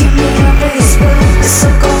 keep me up in. It's so cold.